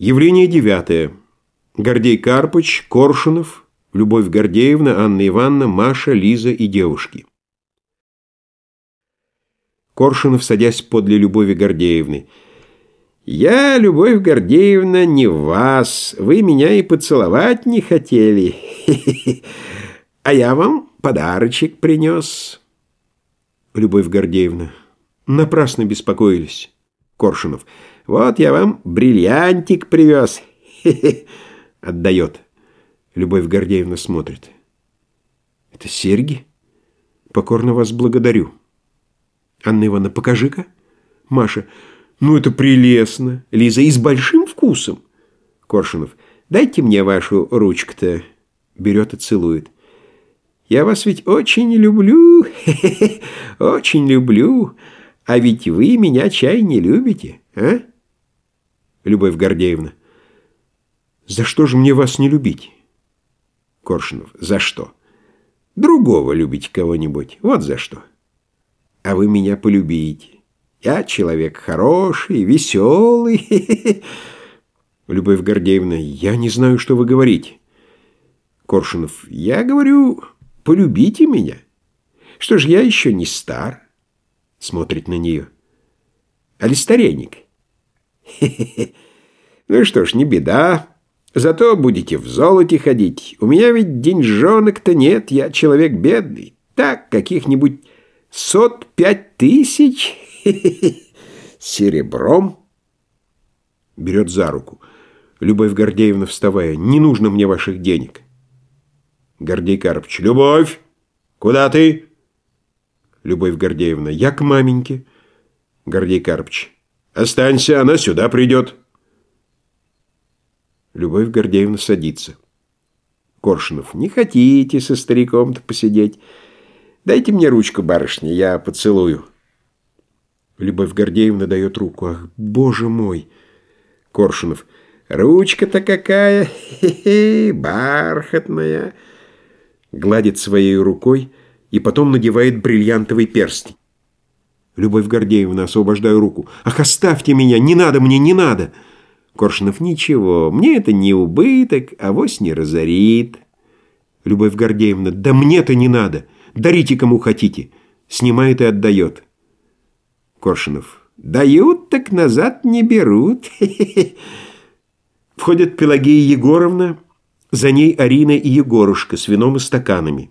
Явление девятое. Гордей Карпыч, Коршунов, Любовь Гордеевна, Анна Ивановна, Маша, Лиза и девушки. Коршунов, садясь подле Любови Гордеевны. «Я, Любовь Гордеевна, не вас. Вы меня и поцеловать не хотели. А я вам подарочек принес». Любовь Гордеевна. Напрасно беспокоились. Коршунов. «Вот я вам бриллиантик привез. Отдает. Любовь Гордеевна смотрит. «Это серьги? Покорно вас благодарю». Анна Ивановна, покажи-ка. Маша, ну это прелестно. Лиза, и с большим вкусом. Коршунов, дайте мне вашу ручку-то. Берет и целует. Я вас ведь очень люблю, очень люблю. А ведь вы меня чай не любите, а? Любовь Гордеевна. За что же мне вас не любить? Коршунов. За что? Другого любите кого-нибудь. Вот за что. А вы меня полюбите. Я человек хороший, веселый. Любовь Гордеевна. Я не знаю, что вы говорите. Коршунов. Я говорю, полюбите меня. Что ж, я еще не стар. Смотрит на нее. Али Ну что ж, не беда. Зато будете в золоте ходить. У меня ведь деньжонок-то нет, я человек бедный. Так, каких-нибудь сот пять тысяч серебром. Берет за руку. Любовь Гордеевна, вставая, не нужно мне ваших денег. Гордей Карпович, Любовь, куда ты? Любовь Гордеевна, я к маменьке. Гордей Карпович, останься, она сюда придет. Любовь Гордеевна садится. Коршунов, не хотите со стариком-то посидеть? Дайте мне ручку, барышня, я поцелую. Любовь Гордеевна дает руку. Ах, боже мой! Коршунов, ручка-то какая, хе-хе, бархатная. Гладит своей рукой и потом надевает бриллиантовый перстень. Любовь Гордеевна, освобождаю руку. Ах, оставьте меня, не надо мне, не надо! Коршунов, ничего, мне это не убыток, а вось не разорит. Любовь Гордеевна, да мне-то не надо. Дарите кому хотите. Снимает и отдает. Коршунов, дают, так назад не берут. Входят Пелагея Егоровна, за ней Арина и Егорушка с вином и стаканами.